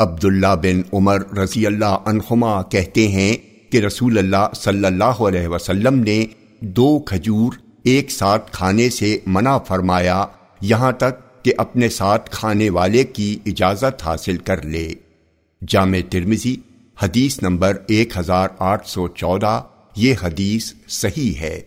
عبداللہ بن عمر رضی اللہ عنہما کہتے ہیں کہ رسول اللہ صلی اللہ علیہ وسلم نے دو کھجور ایک ساتھ کھانے سے منع فرمایا، یہاں تک کہ اپنے ساتھ کھانے والے کی اجازت حاصل کر لے۔ جامع ترمزی حدیث نمبر ایک ہزار آٹھ سو چودہ، یہ حدیث صحیح ہے۔